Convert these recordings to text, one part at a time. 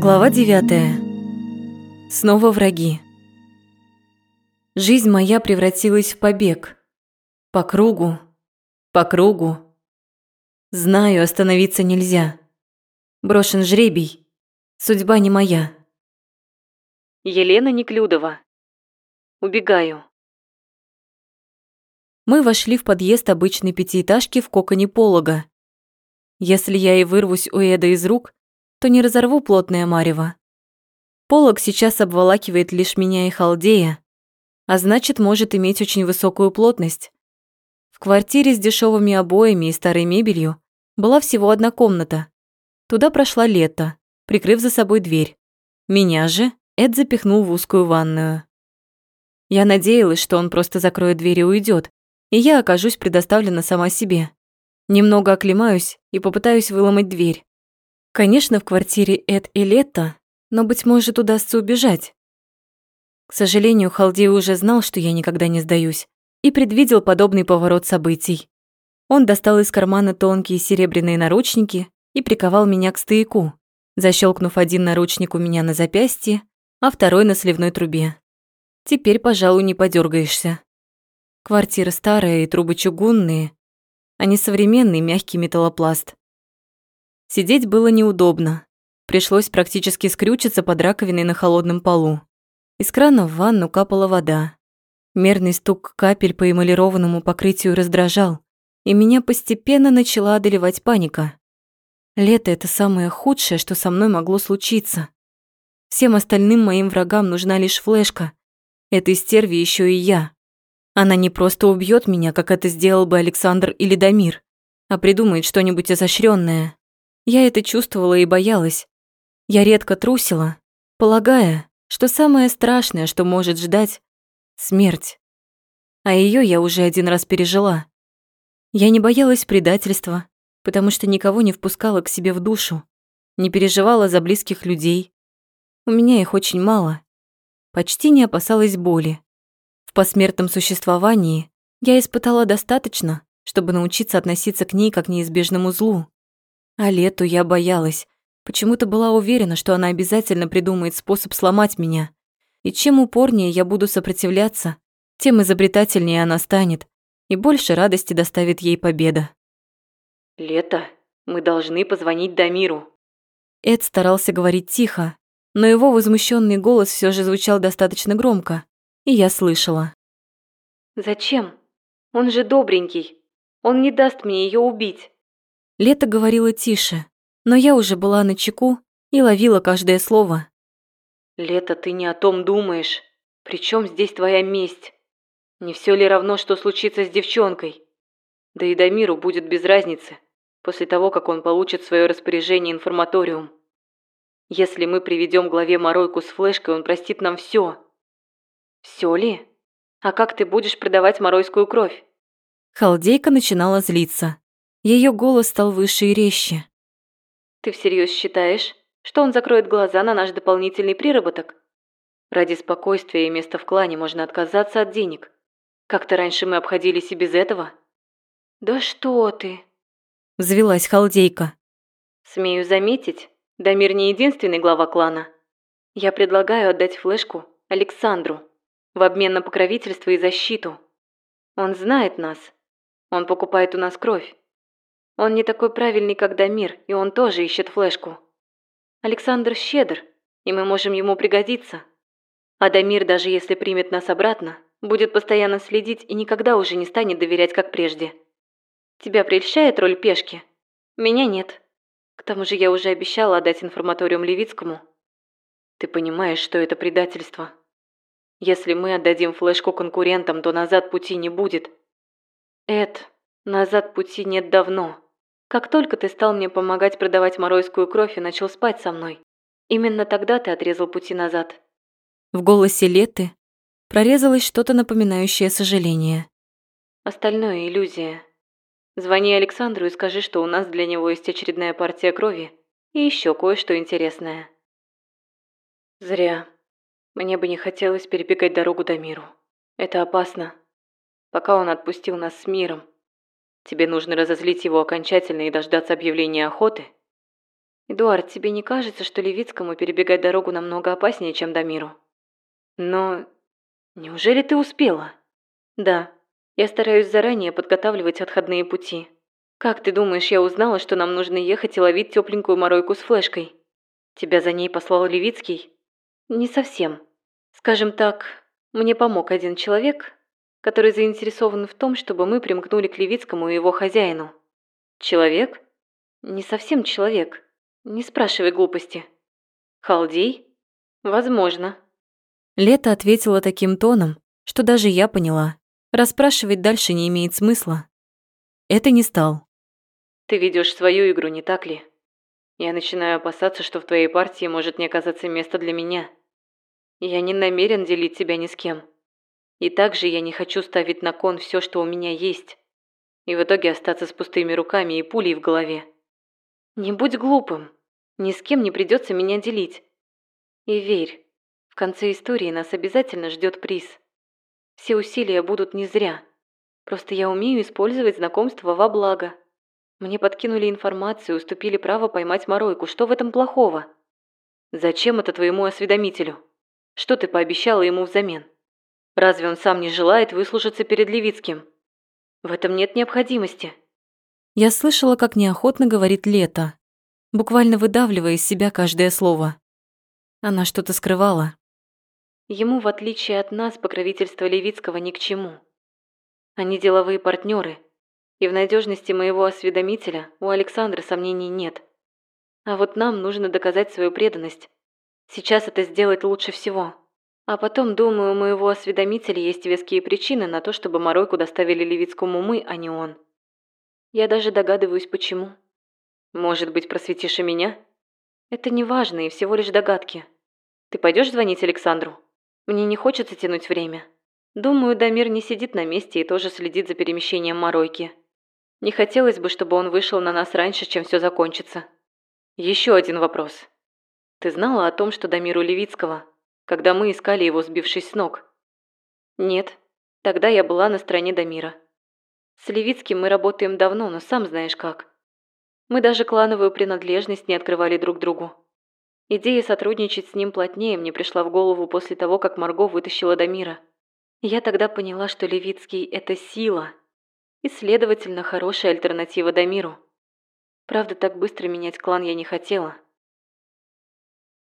Глава 9. Снова враги. Жизнь моя превратилась в побег. По кругу, по кругу. Знаю, остановиться нельзя. Брошен жребий. Судьба не моя. Елена Неклюдова. Убегаю. Мы вошли в подъезд обычной пятиэтажки в коконе полога. Если я и вырвусь у Эда из рук, то не разорву плотное марево. Полог сейчас обволакивает лишь меня и халдея, а значит, может иметь очень высокую плотность. В квартире с дешевыми обоями и старой мебелью была всего одна комната. Туда прошла лето, прикрыв за собой дверь. Меня же Эд запихнул в узкую ванную. Я надеялась, что он просто закроет дверь и уйдет, и я окажусь предоставлена сама себе. Немного оклемаюсь и попытаюсь выломать дверь. Конечно, в квартире Эд и Летта, но, быть может, удастся убежать. К сожалению, Халдей уже знал, что я никогда не сдаюсь, и предвидел подобный поворот событий. Он достал из кармана тонкие серебряные наручники и приковал меня к стояку, защелкнув один наручник у меня на запястье, а второй на сливной трубе. Теперь, пожалуй, не подергаешься. Квартира старая и трубы чугунные, а не современный мягкий металлопласт. Сидеть было неудобно. Пришлось практически скрючиться под раковиной на холодном полу. Из крана в ванну капала вода. Мерный стук капель по эмалированному покрытию раздражал, и меня постепенно начала одолевать паника. Лето — это самое худшее, что со мной могло случиться. Всем остальным моим врагам нужна лишь флешка. Этой стерви еще и я. Она не просто убьет меня, как это сделал бы Александр или Дамир, а придумает что-нибудь изощренное. Я это чувствовала и боялась. Я редко трусила, полагая, что самое страшное, что может ждать — смерть. А ее я уже один раз пережила. Я не боялась предательства, потому что никого не впускала к себе в душу, не переживала за близких людей. У меня их очень мало. Почти не опасалась боли. В посмертном существовании я испытала достаточно, чтобы научиться относиться к ней как к неизбежному злу. А лету я боялась. Почему-то была уверена, что она обязательно придумает способ сломать меня. И чем упорнее я буду сопротивляться, тем изобретательнее она станет, и больше радости доставит ей победа. «Лето, мы должны позвонить Дамиру». Эд старался говорить тихо, но его возмущенный голос все же звучал достаточно громко, и я слышала. «Зачем? Он же добренький. Он не даст мне ее убить». Лето говорила тише, но я уже была на чеку и ловила каждое слово. «Лето, ты не о том думаешь. Причем здесь твоя месть? Не все ли равно, что случится с девчонкой? Да и Дамиру будет без разницы, после того, как он получит в свое распоряжение информаториум. Если мы приведем главе Моройку с флешкой, он простит нам все. Все ли? А как ты будешь продавать моройскую кровь? Халдейка начинала злиться. Ее голос стал выше и резче. «Ты всерьез считаешь, что он закроет глаза на наш дополнительный приработок? Ради спокойствия и места в клане можно отказаться от денег. Как-то раньше мы обходились и без этого». «Да что ты!» – взвелась халдейка. «Смею заметить, Дамир не единственный глава клана. Я предлагаю отдать флешку Александру в обмен на покровительство и защиту. Он знает нас. Он покупает у нас кровь. Он не такой правильный, как Дамир, и он тоже ищет флешку. Александр щедр, и мы можем ему пригодиться. А Дамир, даже если примет нас обратно, будет постоянно следить и никогда уже не станет доверять, как прежде. Тебя прельщает роль пешки? Меня нет. К тому же я уже обещала отдать информаториум Левицкому. Ты понимаешь, что это предательство. Если мы отдадим флешку конкурентам, то назад пути не будет. Эд, назад пути нет давно. Как только ты стал мне помогать продавать моройскую кровь и начал спать со мной, именно тогда ты отрезал пути назад». В голосе Леты прорезалось что-то напоминающее сожаление. «Остальное – иллюзия. Звони Александру и скажи, что у нас для него есть очередная партия крови и еще кое-что интересное». «Зря. Мне бы не хотелось перебегать дорогу до миру. Это опасно. Пока он отпустил нас с миром, Тебе нужно разозлить его окончательно и дождаться объявления охоты? Эдуард, тебе не кажется, что Левицкому перебегать дорогу намного опаснее, чем Дамиру? Но неужели ты успела? Да. Я стараюсь заранее подготавливать отходные пути. Как ты думаешь, я узнала, что нам нужно ехать и ловить тепленькую моройку с флешкой? Тебя за ней послал Левицкий? Не совсем. Скажем так, мне помог один человек, который заинтересован в том, чтобы мы примкнули к Левицкому и его хозяину. Человек? Не совсем человек. Не спрашивай глупости. Халдей? Возможно. Лето ответила таким тоном, что даже я поняла. Расспрашивать дальше не имеет смысла. Это не стал. Ты ведешь свою игру, не так ли? Я начинаю опасаться, что в твоей партии может не оказаться места для меня. Я не намерен делить тебя ни с кем. И также я не хочу ставить на кон все, что у меня есть. И в итоге остаться с пустыми руками и пулей в голове. Не будь глупым. Ни с кем не придется меня делить. И верь, в конце истории нас обязательно ждет приз. Все усилия будут не зря. Просто я умею использовать знакомство во благо. Мне подкинули информацию, уступили право поймать Моройку. Что в этом плохого? Зачем это твоему осведомителю? Что ты пообещала ему взамен? Разве он сам не желает выслужиться перед Левицким? В этом нет необходимости. Я слышала, как неохотно говорит Лето, буквально выдавливая из себя каждое слово. Она что-то скрывала. Ему, в отличие от нас, покровительство Левицкого ни к чему. Они деловые партнеры, и в надежности моего осведомителя у Александра сомнений нет. А вот нам нужно доказать свою преданность. Сейчас это сделать лучше всего. А потом, думаю, у моего осведомителя есть веские причины на то, чтобы Моройку доставили Левицкому мы, а не он. Я даже догадываюсь, почему. Может быть, просветишь и меня? Это не важно и всего лишь догадки. Ты пойдешь звонить Александру? Мне не хочется тянуть время. Думаю, Дамир не сидит на месте и тоже следит за перемещением Моройки. Не хотелось бы, чтобы он вышел на нас раньше, чем все закончится. Еще один вопрос. Ты знала о том, что Дамиру Левицкого, когда мы искали его, сбившись с ног? Нет. Тогда я была на стороне Дамира. С Левицким мы работаем давно, но сам знаешь как. Мы даже клановую принадлежность не открывали друг другу. Идея сотрудничать с ним плотнее мне пришла в голову после того, как Марго вытащила Дамира. Я тогда поняла, что Левицкий – это сила – и, следовательно, хорошая альтернатива Дамиру. Правда, так быстро менять клан я не хотела.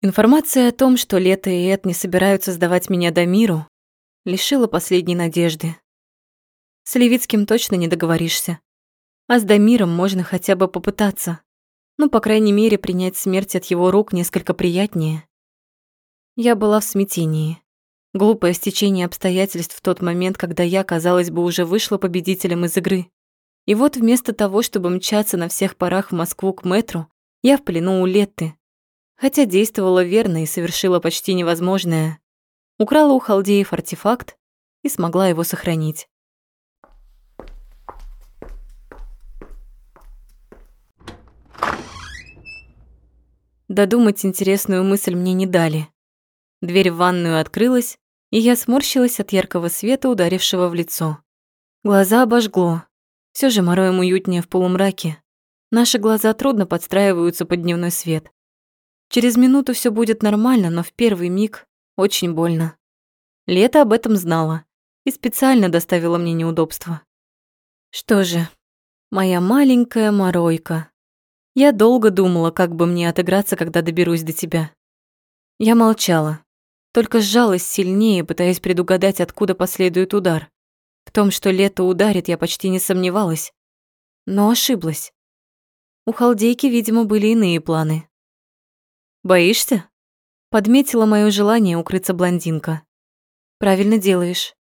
Информация о том, что Лето и Эд не собираются сдавать меня Дамиру, лишила последней надежды. С Левицким точно не договоришься. А с Дамиром можно хотя бы попытаться. Ну, по крайней мере, принять смерть от его рук несколько приятнее. Я была в смятении. Глупое стечение обстоятельств в тот момент, когда я, казалось бы, уже вышла победителем из игры. И вот вместо того, чтобы мчаться на всех парах в Москву к метру, я в плену у Летты. Хотя действовала верно и совершила почти невозможное. Украла у халдеев артефакт и смогла его сохранить. Додумать интересную мысль мне не дали. Дверь в ванную открылась, и я сморщилась от яркого света, ударившего в лицо. Глаза обожгло. Все же мороем уютнее в полумраке. Наши глаза трудно подстраиваются под дневной свет. Через минуту все будет нормально, но в первый миг очень больно. Лето об этом знала и специально доставила мне неудобства. Что же, моя маленькая моройка. Я долго думала, как бы мне отыграться, когда доберусь до тебя. Я молчала, только сжалась сильнее, пытаясь предугадать, откуда последует удар. В том, что лето ударит, я почти не сомневалась. Но ошиблась. У халдейки, видимо, были иные планы. «Боишься?» Подметила моё желание укрыться блондинка. «Правильно делаешь.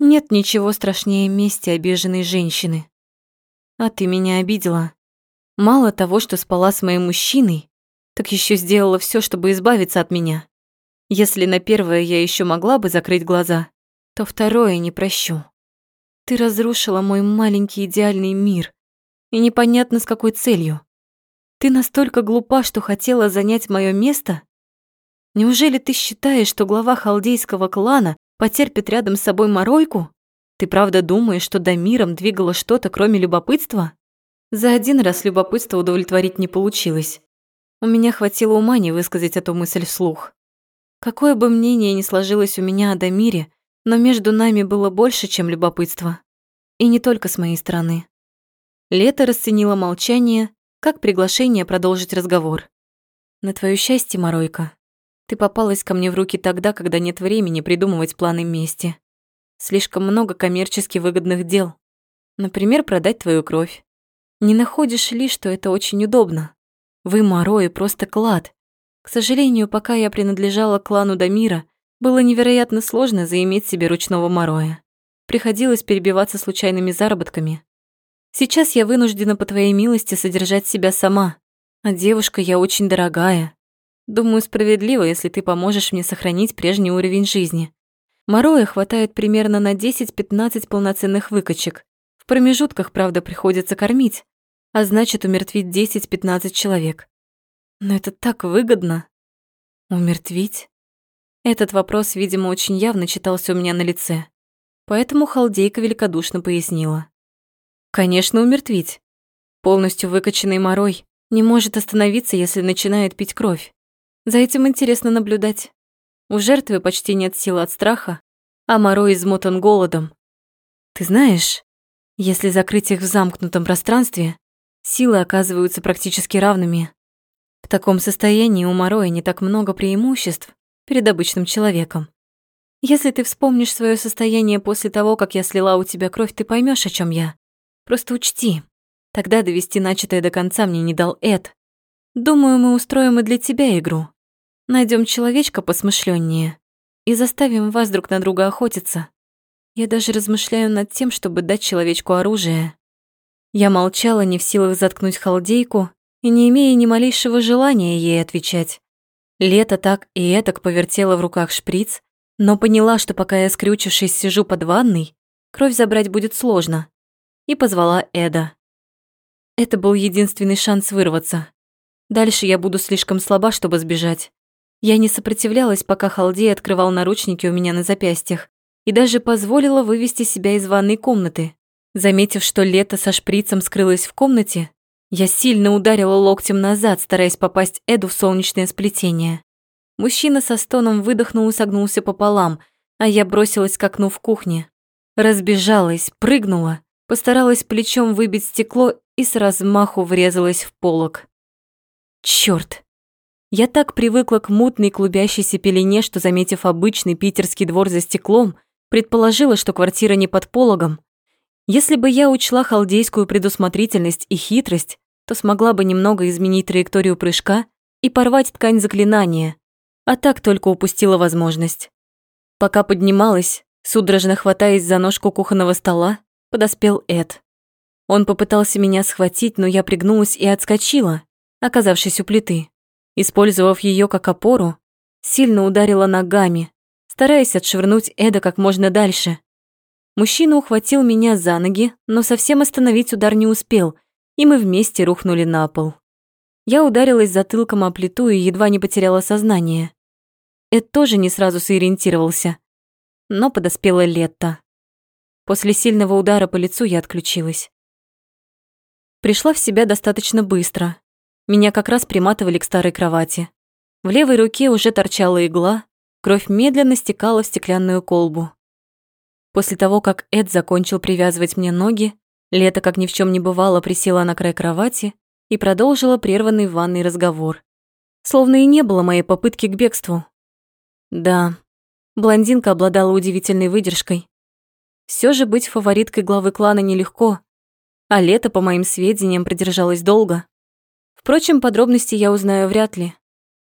Нет ничего страшнее мести обиженной женщины. А ты меня обидела. Мало того, что спала с моим мужчиной, так ещё сделала всё, чтобы избавиться от меня. Если на первое я еще могла бы закрыть глаза, то второе не прощу. Ты разрушила мой маленький идеальный мир, и непонятно с какой целью. Ты настолько глупа, что хотела занять мое место? Неужели ты считаешь, что глава халдейского клана потерпит рядом с собой моройку? Ты правда думаешь, что до миром двигало что-то, кроме любопытства? За один раз любопытство удовлетворить не получилось. У меня хватило ума не высказать эту мысль вслух. Какое бы мнение ни сложилось у меня о Дамире, но между нами было больше, чем любопытство. И не только с моей стороны. Лето расценило молчание как приглашение продолжить разговор. На твое счастье, Моройка, ты попалась ко мне в руки тогда, когда нет времени придумывать планы мести. Слишком много коммерчески выгодных дел. Например, продать твою кровь. Не находишь ли, что это очень удобно? Вы, Морои, просто клад. К сожалению, пока я принадлежала клану Дамира, было невероятно сложно заиметь себе ручного Мороя. Приходилось перебиваться случайными заработками. Сейчас я вынуждена по твоей милости содержать себя сама, а девушка я очень дорогая. Думаю, справедливо, если ты поможешь мне сохранить прежний уровень жизни. Мороя хватает примерно на 10-15 полноценных выкачек. В промежутках, правда, приходится кормить, а значит, умертвить 10-15 человек. Но это так выгодно. Умертвить? Этот вопрос, видимо, очень явно читался у меня на лице. Поэтому халдейка великодушно пояснила. Конечно, умертвить. Полностью выкачанный морой не может остановиться, если начинает пить кровь. За этим интересно наблюдать. У жертвы почти нет сил от страха, а морой измотан голодом. Ты знаешь, если закрыть их в замкнутом пространстве, силы оказываются практически равными. В таком состоянии у Мороя не так много преимуществ перед обычным человеком. Если ты вспомнишь свое состояние после того, как я слила у тебя кровь, ты поймешь, о чем я. Просто учти, тогда довести начатое до конца мне не дал Эд. Думаю, мы устроим и для тебя игру. Найдем человечка посмышленнее и заставим вас друг на друга охотиться. Я даже размышляю над тем, чтобы дать человечку оружие. Я молчала, не в силах заткнуть халдейку и не имея ни малейшего желания ей отвечать. Лето так и этак повертела в руках шприц, но поняла, что пока я, скрючившись, сижу под ванной, кровь забрать будет сложно, и позвала Эда. Это был единственный шанс вырваться. Дальше я буду слишком слаба, чтобы сбежать. Я не сопротивлялась, пока Халдей открывал наручники у меня на запястьях и даже позволила вывести себя из ванной комнаты. Заметив, что Лето со шприцем скрылась в комнате, я сильно ударила локтем назад, стараясь попасть Эду в солнечное сплетение. Мужчина со стоном выдохнул и согнулся пополам, а я бросилась к окну в кухне. Разбежалась, прыгнула, постаралась плечом выбить стекло и с размаху врезалась в полок. Чёрт! Я так привыкла к мутной клубящейся пелене, что, заметив обычный питерский двор за стеклом, предположила, что квартира не под пологом. Если бы я учла халдейскую предусмотрительность и хитрость, то смогла бы немного изменить траекторию прыжка и порвать ткань заклинания, а так только упустила возможность. Пока поднималась, судорожно хватаясь за ножку кухонного стола, подоспел Эд. Он попытался меня схватить, но я пригнулась и отскочила, оказавшись у плиты. Использовав ее как опору, сильно ударила ногами, стараясь отшвырнуть Эда как можно дальше. Мужчина ухватил меня за ноги, но совсем остановить удар не успел, и мы вместе рухнули на пол. Я ударилась затылком о плиту и едва не потеряла сознание. Эд тоже не сразу сориентировался, но подоспела Летта. После сильного удара по лицу я отключилась. Пришла в себя достаточно быстро, меня как раз приматывали к старой кровати. В левой руке уже торчала игла, кровь медленно стекала в стеклянную колбу. После того, как Эд закончил привязывать мне ноги, Лето, как ни в чем не бывало, присела на край кровати и продолжила прерванный в ванной разговор. Словно и не было моей попытки к бегству. Да, блондинка обладала удивительной выдержкой. Все же быть фавориткой главы клана нелегко, а Лето, по моим сведениям, продержалась долго. Впрочем, подробности я узнаю вряд ли.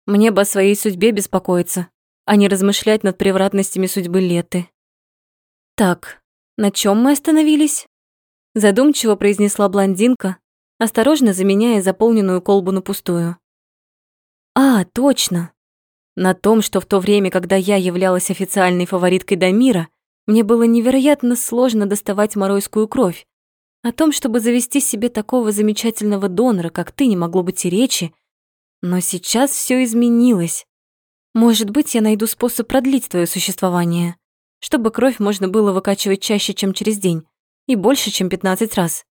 Мне бы о своей судьбе беспокоиться, а не размышлять над превратностями судьбы Леты. Так, на чем мы остановились? Задумчиво произнесла блондинка, осторожно заменяя заполненную колбу на пустую. А, точно. На том, что в то время, когда я являлась официальной фавориткой Дамира, мне было невероятно сложно доставать моройскую кровь, о том, чтобы завести себе такого замечательного донора, как ты, не могло быть и речи. Но сейчас все изменилось. Может быть, я найду способ продлить твое существование, чтобы кровь можно было выкачивать чаще, чем через день, и больше, чем 15 раз.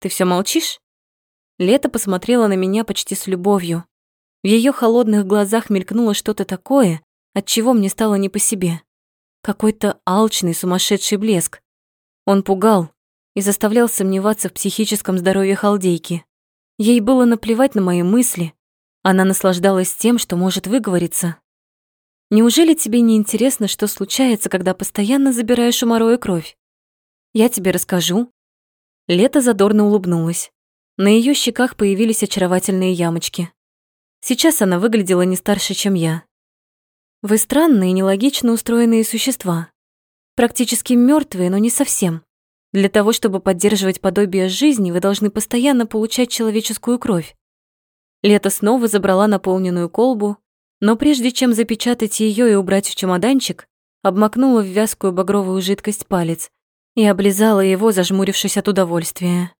Ты все молчишь? Лето посмотрела на меня почти с любовью. В ее холодных глазах мелькнуло что-то такое, от чего мне стало не по себе. Какой-то алчный, сумасшедший блеск. Он пугал и заставлял сомневаться в психическом здоровье халдейки. Ей было наплевать на мои мысли. Она наслаждалась тем, что может выговориться. Неужели тебе не интересно, что случается, когда постоянно забираешь у Мороя кровь? Я тебе расскажу. Лето задорно улыбнулась. На ее щеках появились очаровательные ямочки. Сейчас она выглядела не старше, чем я. Вы странные и нелогично устроенные существа. Практически мертвые, но не совсем. Для того, чтобы поддерживать подобие жизни, вы должны постоянно получать человеческую кровь. Лето снова забрала наполненную колбу, но прежде чем запечатать ее и убрать в чемоданчик, обмакнула в вязкую багровую жидкость палец и облизала его, зажмурившись от удовольствия.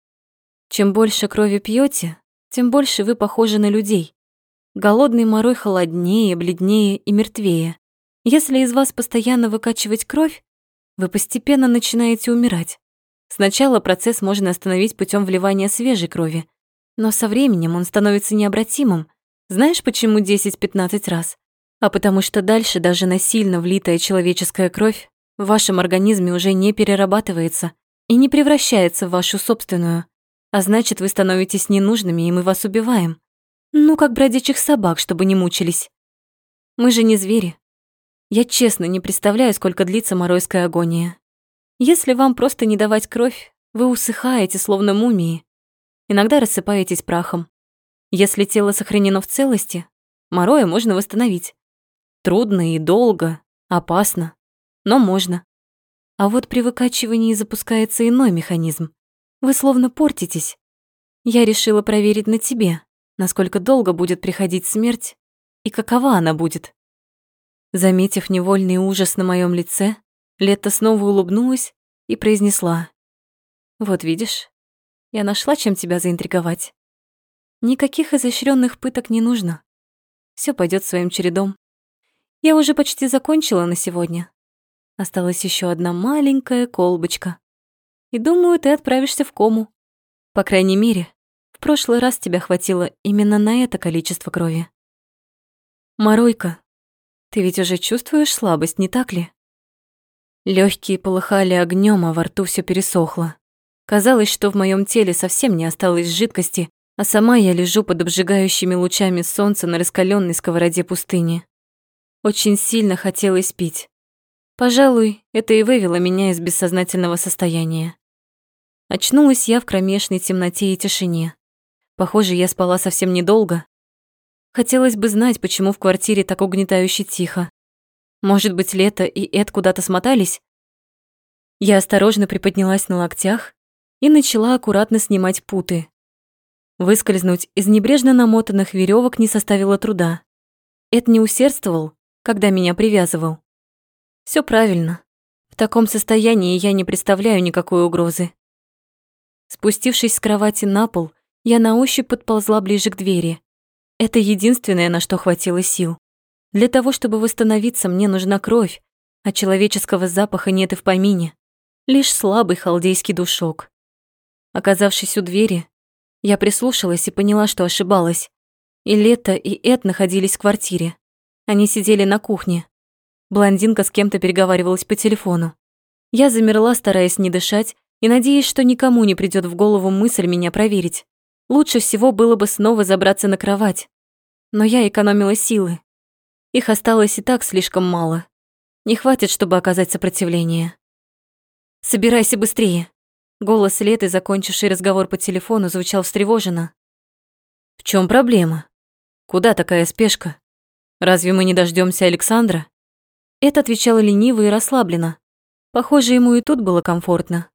Чем больше крови пьете, тем больше вы похожи на людей. Голодный морой холоднее, бледнее и мертвее. Если из вас постоянно выкачивать кровь, вы постепенно начинаете умирать. Сначала процесс можно остановить путем вливания свежей крови, но со временем он становится необратимым. Знаешь, почему 10-15 раз? А потому что дальше даже насильно влитая человеческая кровь в вашем организме уже не перерабатывается и не превращается в вашу собственную. А значит, вы становитесь ненужными, и мы вас убиваем. Ну, как бродячих собак, чтобы не мучились. Мы же не звери. Я честно не представляю, сколько длится моройская агония. Если вам просто не давать кровь, вы усыхаете, словно мумии. Иногда рассыпаетесь прахом. Если тело сохранено в целости, мороя можно восстановить. Трудно и долго, опасно, но можно. А вот при выкачивании запускается иной механизм. Вы словно портитесь. Я решила проверить на тебе, насколько долго будет приходить смерть и какова она будет. Заметив невольный ужас на моем лице, Летта снова улыбнулась и произнесла. «Вот видишь, я нашла, чем тебя заинтриговать. Никаких изощренных пыток не нужно. Все пойдет своим чередом. Я уже почти закончила на сегодня. Осталась еще одна маленькая колбочка. И думаю, ты отправишься в кому. По крайней мере, прошлый раз тебя хватило именно на это количество крови. Моройка, ты ведь уже чувствуешь слабость, не так ли? Легкие полыхали огнем, а во рту все пересохло. Казалось, что в моем теле совсем не осталось жидкости, а сама я лежу под обжигающими лучами солнца на раскаленной сковороде пустыни. Очень сильно хотелось пить. Пожалуй, это и вывело меня из бессознательного состояния. Очнулась я в кромешной темноте и тишине. Похоже, я спала совсем недолго. Хотелось бы знать, почему в квартире так угнетающе тихо. Может быть, Лето и Эд куда-то смотались? Я осторожно приподнялась на локтях и начала аккуратно снимать путы. Выскользнуть из небрежно намотанных веревок не составило труда. Эд не усердствовал, когда меня привязывал. Все правильно. В таком состоянии я не представляю никакой угрозы. Спустившись с кровати на пол, я на ощупь подползла ближе к двери. Это единственное, на что хватило сил. Для того, чтобы восстановиться, мне нужна кровь, а человеческого запаха нет и в помине. Лишь слабый халдейский душок. Оказавшись у двери, я прислушалась и поняла, что ошибалась. И Лето, и Эд находились в квартире. Они сидели на кухне. Блондинка с кем-то переговаривалась по телефону. Я замерла, стараясь не дышать, и надеясь, что никому не придёт в голову мысль меня проверить. Лучше всего было бы снова забраться на кровать. Но я экономила силы. Их осталось и так слишком мало. Не хватит, чтобы оказать сопротивление. «Собирайся быстрее!» Голос Леты, закончивший разговор по телефону, звучал встревоженно. «В чем проблема? Куда такая спешка? Разве мы не дождемся Александра?» Это отвечала лениво и расслабленно. Похоже, ему и тут было комфортно.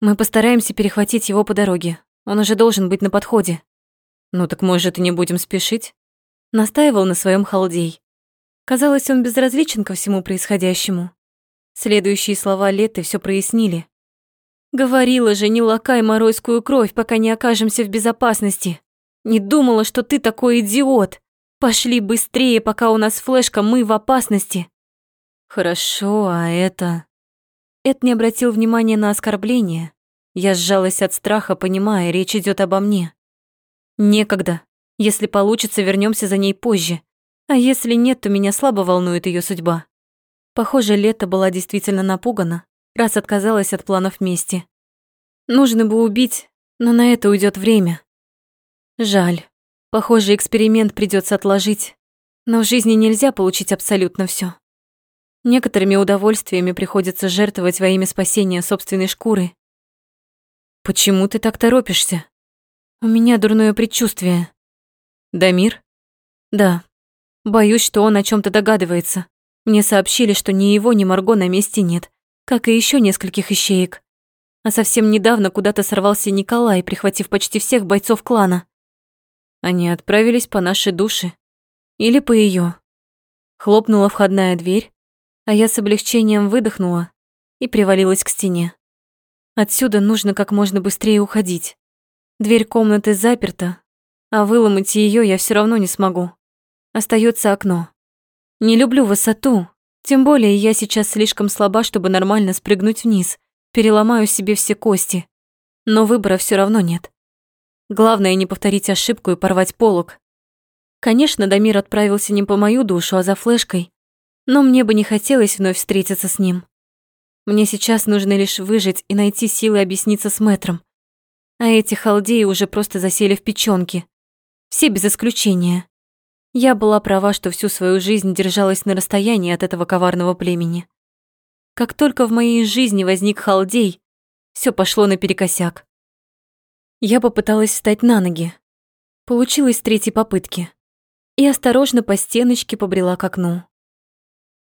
«Мы постараемся перехватить его по дороге. Он уже должен быть на подходе. Ну так может и не будем спешить? Настаивал на своем халдей. Казалось, он безразличен ко всему происходящему. Следующие слова Леты все прояснили. Говорила же, не лакай моройскую кровь, пока не окажемся в безопасности. Не думала, что ты такой идиот. Пошли быстрее, пока у нас флешка, мы в опасности. Хорошо, а это... Эд не обратил внимания на оскорбление, я сжалась от страха, понимая, речь идет обо мне. Некогда. Если получится, вернемся за ней позже. А если нет, то меня слабо волнует ее судьба. Похоже, Лето была действительно напугана, раз отказалась от планов мести. Нужно бы убить, но на это уйдет время. Жаль. Похоже, эксперимент придется отложить. Но в жизни нельзя получить абсолютно все. Некоторыми удовольствиями приходится жертвовать во имя спасения собственной шкуры. Почему ты так торопишься? У меня дурное предчувствие. Дамир? Да. Боюсь, что он о чем то догадывается. Мне сообщили, что ни его, ни Марго на месте нет, как и еще нескольких ищеек. А совсем недавно куда-то сорвался Николай, прихватив почти всех бойцов клана. Они отправились по нашей душе. Или по ее. Хлопнула входная дверь, а я с облегчением выдохнула и привалилась к стене. Отсюда нужно как можно быстрее уходить. Дверь комнаты заперта, а выломать ее я все равно не смогу. Остается окно. Не люблю высоту, тем более я сейчас слишком слаба, чтобы нормально спрыгнуть вниз переломаю себе все кости. Но выбора все равно нет. Главное не повторить ошибку и порвать полог. Конечно, Дамир отправился не по мою душу, а за флешкой, но мне бы не хотелось вновь встретиться с ним. Мне сейчас нужно лишь выжить и найти силы объясниться с мэтром. А эти халдеи уже просто засели в печёнке. Все без исключения. Я была права, что всю свою жизнь держалась на расстоянии от этого коварного племени. Как только в моей жизни возник халдей, все пошло наперекосяк. Я попыталась встать на ноги. Получилось с третьей попытки. И осторожно по стеночке побрела к окну.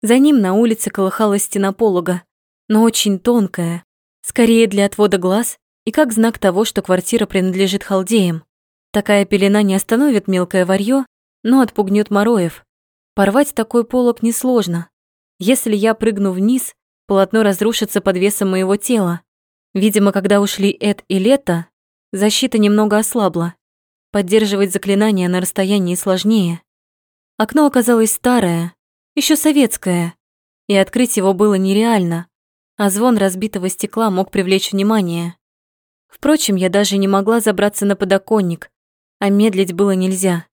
За ним на улице колыхалась стена полога, но очень тонкая, скорее для отвода глаз и как знак того, что квартира принадлежит халдеям. Такая пелена не остановит мелкое варьё, но отпугнет мороев. Порвать такой полог несложно. Если я прыгну вниз, Полотно разрушится под весом моего тела. Видимо, когда ушли Эд и Лето, защита немного ослабла. Поддерживать заклинание на расстоянии сложнее. Окно оказалось старое, еще советское, и открыть его было нереально, а звон разбитого стекла мог привлечь внимание. Впрочем, я даже не могла забраться на подоконник, а медлить было нельзя.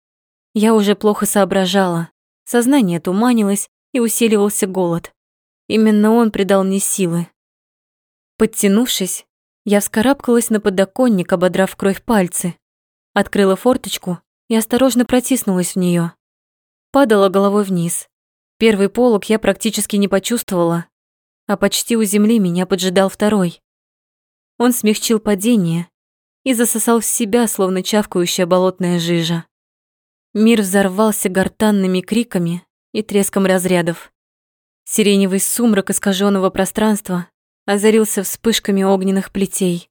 Я уже плохо соображала, сознание туманилось и усиливался голод. Именно он придал мне силы. Подтянувшись, я вскарабкалась на подоконник, ободрав кровь пальцы. Открыла форточку и осторожно протиснулась в нее. Падала головой вниз. Первый полог я практически не почувствовала, а почти у земли меня поджидал второй. Он смягчил падение и засосал в себя, словно чавкающая болотная жижа. Мир взорвался гортанными криками и треском разрядов. Сиреневый сумрак искаженного пространства озарился вспышками огненных плетей.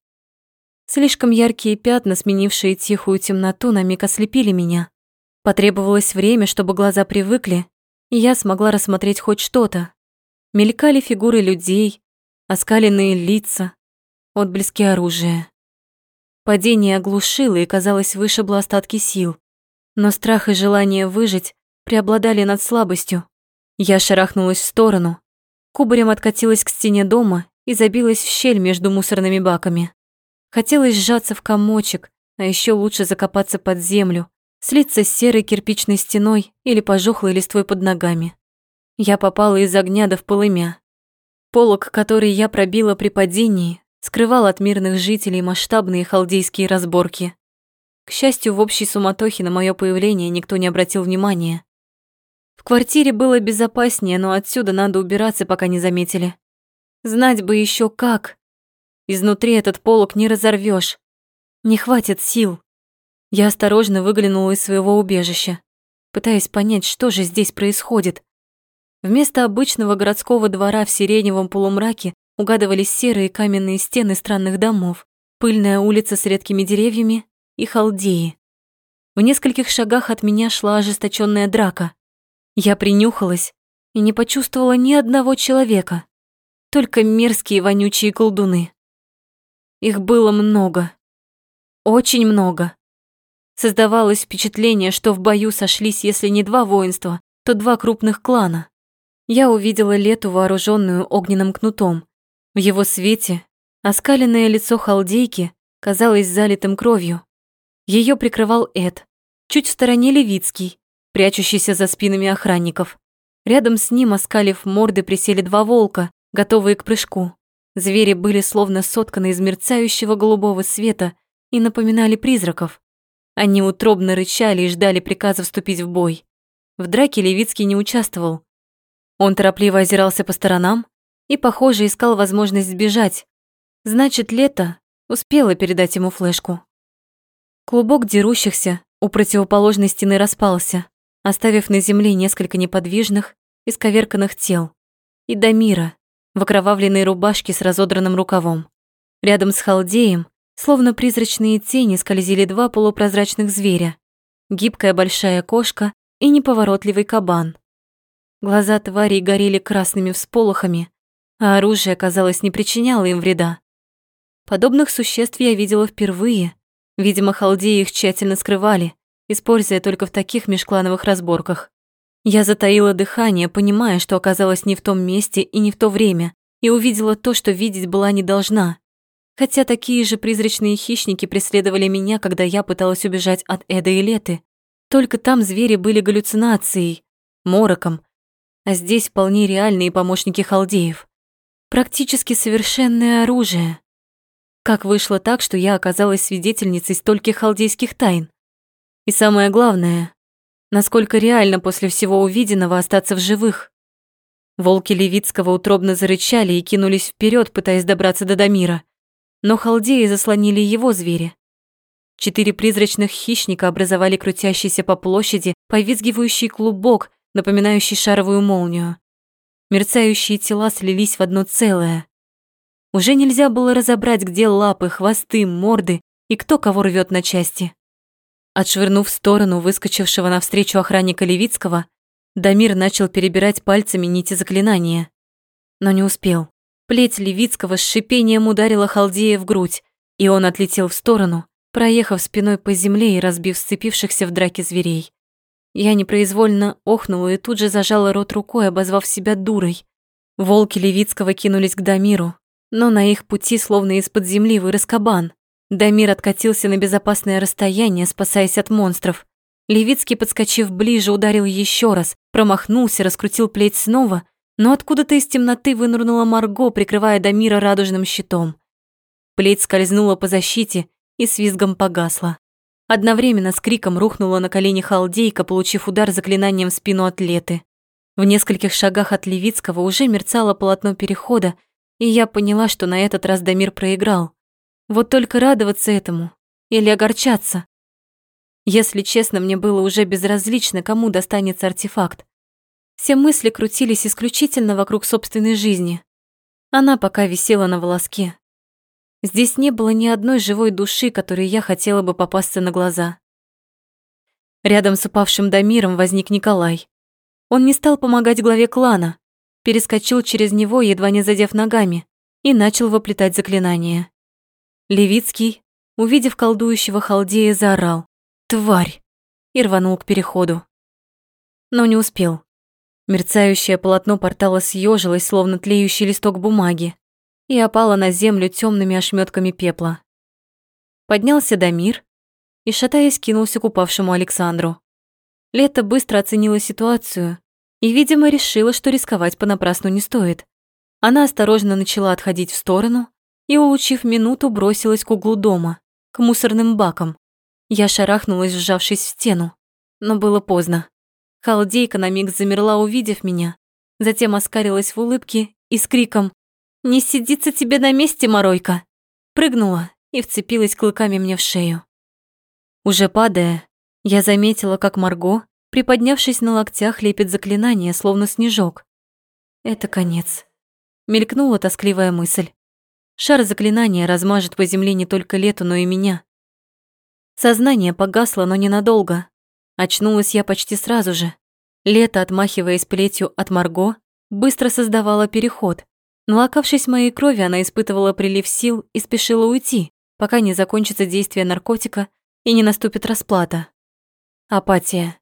Слишком яркие пятна, сменившие тихую темноту, на миг ослепили меня. Потребовалось время, чтобы глаза привыкли, и я смогла рассмотреть хоть что-то. Мелькали фигуры людей, оскаленные лица, отблески оружия. Падение оглушило и, казалось, вышибло остатки сил. Но страх и желание выжить преобладали над слабостью. Я шарахнулась в сторону, кубарем откатилась к стене дома и забилась в щель между мусорными баками. Хотелось сжаться в комочек, а еще лучше закопаться под землю, слиться с серой кирпичной стеной или пожухлой листвой под ногами. Я попала из огня до в полымя. Полок, который я пробила при падении, скрывал от мирных жителей масштабные халдейские разборки. К счастью, в общей суматохе на мое появление никто не обратил внимания. В квартире было безопаснее, но отсюда надо убираться, пока не заметили. Знать бы еще как. Изнутри этот полог не разорвешь. Не хватит сил. Я осторожно выглянула из своего убежища, пытаясь понять, что же здесь происходит. Вместо обычного городского двора в сиреневом полумраке угадывались серые каменные стены странных домов, пыльная улица с редкими деревьями и халдеи. В нескольких шагах от меня шла ожесточенная драка. Я принюхалась и не почувствовала ни одного человека, только мерзкие вонючие колдуны. Их было много, очень много. Создавалось впечатление, что в бою сошлись, если не два воинства, то два крупных клана. Я увидела Лету, вооруженную огненным кнутом. В его свете оскаленное лицо халдейки казалось залитым кровью. Ее прикрывал Эд, Чуть в стороне Левицкий, прячущийся за спинами охранников. Рядом с ним, оскалив морды, присели два волка, готовые к прыжку. Звери были словно сотканы из мерцающего голубого света и напоминали призраков. Они утробно рычали и ждали приказа вступить в бой. В драке Левицкий не участвовал. Он торопливо озирался по сторонам и, похоже, искал возможность сбежать. Значит, лето успело передать ему флешку. Клубок дерущихся у противоположной стены распался, оставив на земле несколько неподвижных, исковерканных тел. И Дамира в окровавленной рубашке с разодранным рукавом. Рядом с халдеем, словно призрачные тени, скользили два полупрозрачных зверя. Гибкая большая кошка и неповоротливый кабан. Глаза тварей горели красными всполохами, а оружие, казалось, не причиняло им вреда. Подобных существ я видела впервые. Видимо, халдеи их тщательно скрывали, используя только в таких межклановых разборках. Я затаила дыхание, понимая, что оказалась не в том месте и не в то время, и увидела то, что видеть была не должна. Хотя такие же призрачные хищники преследовали меня, когда я пыталась убежать от Эда и Леты. Только там звери были галлюцинацией, мороком, а здесь вполне реальные помощники халдеев. Практически совершенное оружие. Как вышло так, что я оказалась свидетельницей стольких халдейских тайн? И самое главное, насколько реально после всего увиденного остаться в живых? Волки Левицкого утробно зарычали и кинулись вперед, пытаясь добраться до Дамира. Но халдеи заслонили его звери. Четыре призрачных хищника образовали крутящийся по площади повизгивающий клубок, напоминающий шаровую молнию. Мерцающие тела слились в одно целое. Уже нельзя было разобрать, где лапы, хвосты, морды и кто кого рвет на части. Отшвырнув в сторону выскочившего навстречу охранника Левицкого, Дамир начал перебирать пальцами нити заклинания. Но не успел. Плеть Левицкого с шипением ударила Халдея в грудь, и он отлетел в сторону, проехав спиной по земле и разбив сцепившихся в драке зверей. Я непроизвольно охнула и тут же зажала рот рукой, обозвав себя дурой. Волки Левицкого кинулись к Дамиру, но на их пути словно из-под земли вырос кабан. Дамир откатился на безопасное расстояние, спасаясь от монстров. Левицкий, подскочив ближе, ударил еще раз, промахнулся, раскрутил плеть снова, но откуда-то из темноты вынырнула Марго, прикрывая Дамира радужным щитом. Плеть скользнула по защите, и с визгом погасла. Одновременно с криком рухнула на колени халдейка, получив удар заклинанием в спину атлеты. В нескольких шагах от Левицкого уже мерцало полотно перехода, и я поняла, что на этот раз Дамир проиграл. Вот только радоваться этому или огорчаться. Если честно, мне было уже безразлично, кому достанется артефакт. Все мысли крутились исключительно вокруг собственной жизни. Она пока висела на волоске, Здесь не было ни одной живой души, которой я хотела бы попасться на глаза. Рядом с упавшим Дамиром возник Николай. Он не стал помогать главе клана, перескочил через него, едва не задев ногами, и начал воплетать заклинание. Левицкий, увидев колдующего халдея, заорал «Тварь!» и рванул к переходу. Но не успел. Мерцающее полотно портала съежилось, словно тлеющий листок бумаги, и опала на землю темными ошметками пепла. Поднялся Дамир и, шатаясь, кинулся к упавшему Александру. Лето быстро оценила ситуацию и, видимо, решила, что рисковать понапрасну не стоит. Она осторожно начала отходить в сторону и, улучив минуту, бросилась к углу дома, к мусорным бакам. Я шарахнулась, сжавшись в стену, но было поздно. Халдейка на миг замерла, увидев меня, затем оскарилась в улыбке и с криком «Не сидится тебе на месте, моройка!» Прыгнула и вцепилась клыками мне в шею. Уже падая, я заметила, как Марго, приподнявшись на локтях, лепит заклинание, словно снежок. Это конец. Мелькнула тоскливая мысль. Шар заклинания размажет по земле не только лету, но и меня. Сознание погасло, но ненадолго. Очнулась я почти сразу же. Лето, отмахиваясь плетью от Марго, быстро создавала переход, Налокавшись моей крови, она испытывала прилив сил и спешила уйти, пока не закончится действие наркотика и не наступит расплата. Апатия.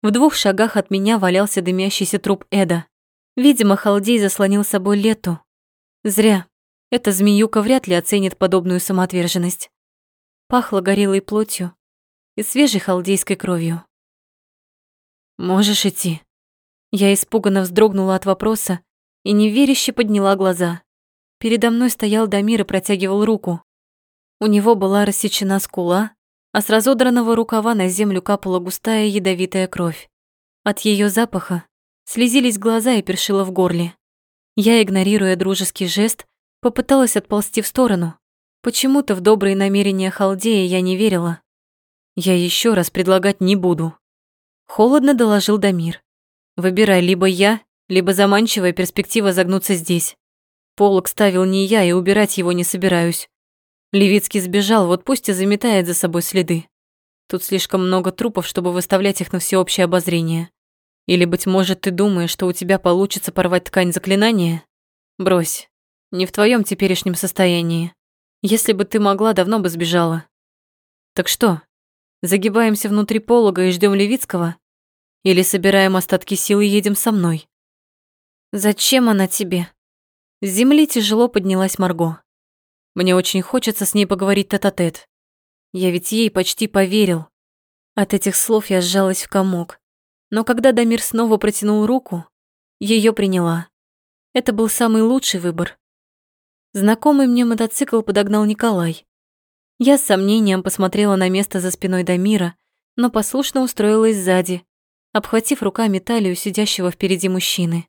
В двух шагах от меня валялся дымящийся труп Эда. Видимо, Халдей заслонил собой Лету. Зря. Эта змеюка вряд ли оценит подобную самоотверженность. Пахло горелой плотью и свежей халдейской кровью. «Можешь идти». Я испуганно вздрогнула от вопроса и неверяще подняла глаза. Передо мной стоял Дамир и протягивал руку. У него была рассечена скула, а с разодранного рукава на землю капала густая ядовитая кровь. От ее запаха слезились глаза и першило в горле. Я, игнорируя дружеский жест, попыталась отползти в сторону. Почему-то в добрые намерения Халдея я не верила. Я еще раз предлагать не буду. Холодно доложил Дамир. Выбирай либо я, либо заманчивая перспектива загнуться здесь. Полок ставил не я, и убирать его не собираюсь. Левицкий сбежал, вот пусть и заметает за собой следы. Тут слишком много трупов, чтобы выставлять их на всеобщее обозрение. Или, быть может, ты думаешь, что у тебя получится порвать ткань заклинания? Брось. Не в твоем теперешнем состоянии. Если бы ты могла, давно бы сбежала. Так что, загибаемся внутри полога и ждем Левицкого? Или собираем остатки сил и едем со мной? Зачем она тебе? С земли тяжело поднялась Марго. Мне очень хочется с ней поговорить тет-а-тет. -тет. Я ведь ей почти поверил. От этих слов я сжалась в комок. Но когда Дамир снова протянул руку, ее приняла. Это был самый лучший выбор. Знакомый мне мотоцикл подогнал Николай. Я с сомнением посмотрела на место за спиной Дамира, но послушно устроилась сзади, обхватив руками талию сидящего впереди мужчины.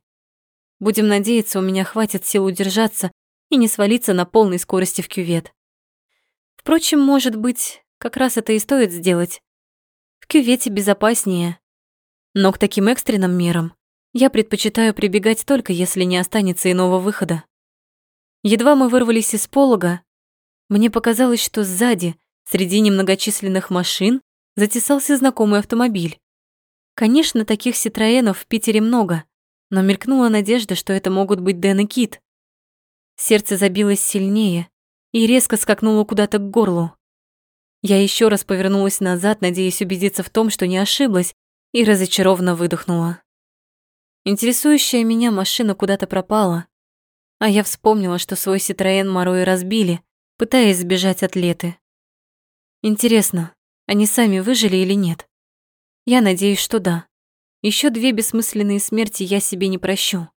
Будем надеяться, у меня хватит сил удержаться и не свалиться на полной скорости в кювет. Впрочем, может быть, как раз это и стоит сделать. В кювете безопаснее, но к таким экстренным мерам я предпочитаю прибегать только если не останется иного выхода. Едва мы вырвались из полога, мне показалось, что сзади, среди немногочисленных машин, затесался знакомый автомобиль. Конечно, таких Ситроенов в Питере много, но мелькнула надежда, что это могут быть Дэн и Кит. Сердце забилось сильнее и резко скакнуло куда-то к горлу. Я еще раз повернулась назад, надеясь убедиться в том, что не ошиблась, и разочарованно выдохнула. Интересующая меня машина куда-то пропала, а я вспомнила, что свой Ситроен Морои разбили, пытаясь сбежать от Леты. Интересно, они сами выжили или нет? Я надеюсь, что да. Еще две бессмысленные смерти я себе не прощу.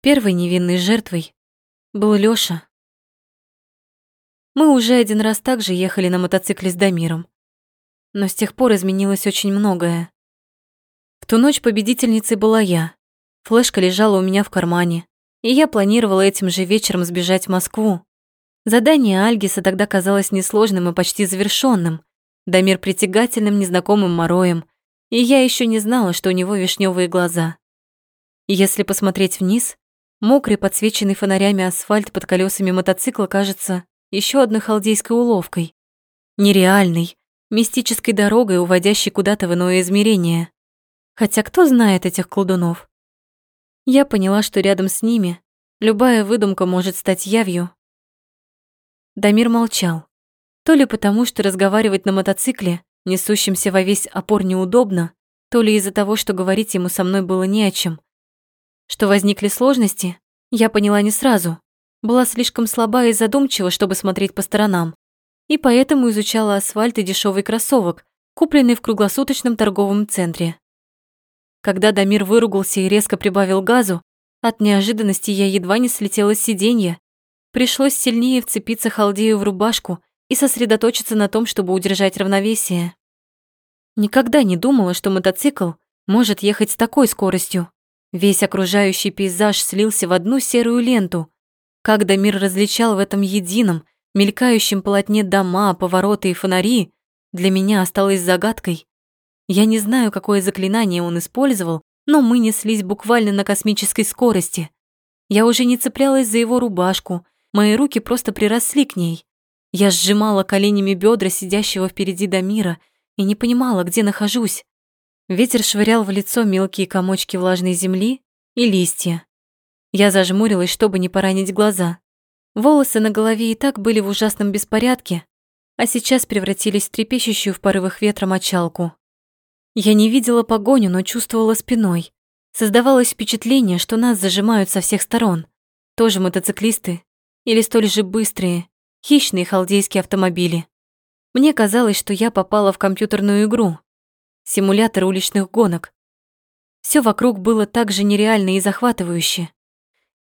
Первой невинной жертвой был Лёша. Мы уже один раз также ехали на мотоцикле с Дамиром. Но с тех пор изменилось очень многое. В ту ночь победительницей была я. Флешка лежала у меня в кармане, и я планировала этим же вечером сбежать в Москву. Задание Альгиса тогда казалось несложным и почти завершенным. Дамир притягательным незнакомым мороем, и я еще не знала, что у него вишневые глаза. Если посмотреть вниз, мокрый, подсвеченный фонарями асфальт под колесами мотоцикла кажется еще одной халдейской уловкой. Нереальной, мистической дорогой, уводящей куда-то в иное измерение. Хотя кто знает этих колдунов? Я поняла, что рядом с ними любая выдумка может стать явью. Дамир молчал. То ли потому, что разговаривать на мотоцикле, несущемся во весь опор, неудобно, то ли из-за того, что говорить ему со мной было не о чем. Что возникли сложности, я поняла не сразу. Была слишком слаба и задумчива, чтобы смотреть по сторонам. И поэтому изучала асфальт и дешевый кроссовок, купленный в круглосуточном торговом центре. Когда Дамир выругался и резко прибавил газу, от неожиданности я едва не слетела с сиденья. Пришлось сильнее вцепиться Халдею в рубашку и сосредоточиться на том, чтобы удержать равновесие. Никогда не думала, что мотоцикл может ехать с такой скоростью. Весь окружающий пейзаж слился в одну серую ленту. Как Дамир различал в этом едином, мелькающем полотне дома, повороты и фонари, для меня осталось загадкой. Я не знаю, какое заклинание он использовал, но мы неслись буквально на космической скорости. Я уже не цеплялась за его рубашку, мои руки просто приросли к ней. Я сжимала коленями бедра сидящего впереди Дамира и не понимала, где нахожусь. Ветер швырял в лицо мелкие комочки влажной земли и листья. Я зажмурилась, чтобы не поранить глаза. Волосы на голове и так были в ужасном беспорядке, а сейчас превратились в трепещущую в порывах ветра мочалку. Я не видела погоню, но чувствовала спиной. Создавалось впечатление, что нас зажимают со всех сторон. Тоже мотоциклисты или столь же быстрые, хищные халдейские автомобили. Мне казалось, что я попала в компьютерную игру, симулятор уличных гонок. Все вокруг было так же нереально и захватывающе.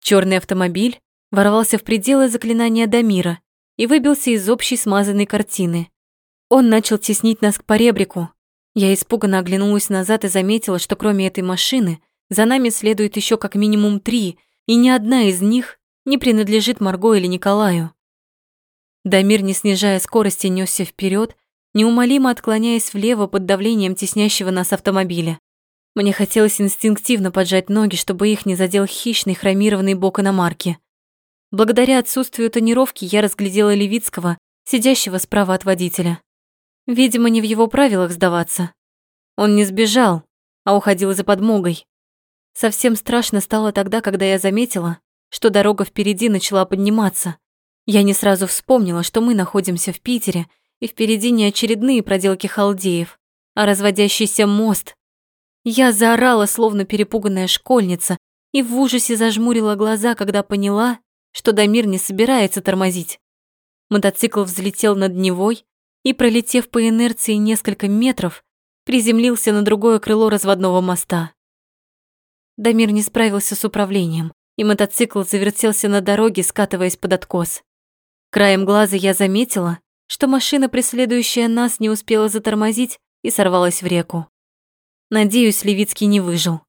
Черный автомобиль ворвался в пределы заклинания Дамира и выбился из общей смазанной картины. Он начал теснить нас к поребрику. Я испуганно оглянулась назад и заметила, что кроме этой машины за нами следует еще как минимум три, и ни одна из них не принадлежит Марго или Николаю. Дамир, не снижая скорости, несся вперед, неумолимо отклоняясь влево под давлением теснящего нас автомобиля. Мне хотелось инстинктивно поджать ноги, чтобы их не задел хищный хромированный бок иномарки. Благодаря отсутствию тонировки я разглядела Левицкого, сидящего справа от водителя. Видимо, не в его правилах сдаваться. Он не сбежал, а уходил за подмогой. Совсем страшно стало тогда, когда я заметила, что дорога впереди начала подниматься. Я не сразу вспомнила, что мы находимся в Питере, и впереди не очередные проделки халдеев, а разводящийся мост. Я заорала, словно перепуганная школьница, и в ужасе зажмурила глаза, когда поняла, что Дамир не собирается тормозить. Мотоцикл взлетел над Невой и, пролетев по инерции несколько метров, приземлился на другое крыло разводного моста. Дамир не справился с управлением, и мотоцикл завертелся на дороге, скатываясь под откос. Краем глаза я заметила, что машина, преследующая нас, не успела затормозить и сорвалась в реку. Надеюсь, Левицкий не выжил.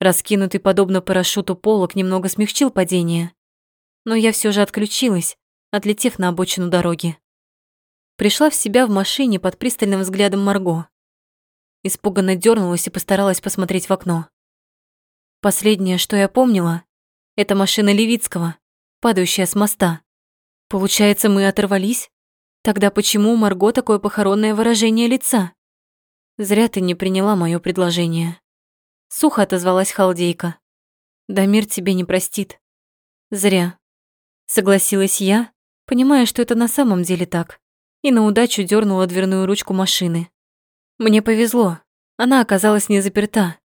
Раскинутый подобно парашюту полок немного смягчил падение, но я все же отключилась, отлетев на обочину дороги. Пришла в себя в машине под пристальным взглядом Марго. Испуганно дернулась и постаралась посмотреть в окно. Последнее, что я помнила, это машина Левицкого, падающая с моста. Получается, мы оторвались? Тогда почему у Марго такое похоронное выражение лица? Зря ты не приняла моё предложение. Сухо отозвалась халдейка. Да мир тебе не простит. Зря. Согласилась я, понимая, что это на самом деле так, и на удачу дернула дверную ручку машины. Мне повезло, она оказалась не заперта.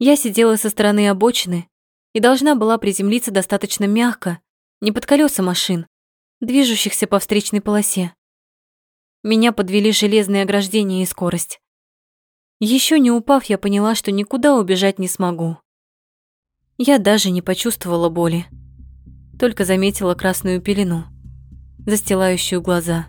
Я сидела со стороны обочины и должна была приземлиться достаточно мягко, не под колеса машин, движущихся по встречной полосе. Меня подвели железные ограждения и скорость. Еще не упав, я поняла, что никуда убежать не смогу. Я даже не почувствовала боли только заметила красную пелену, застилающую глаза.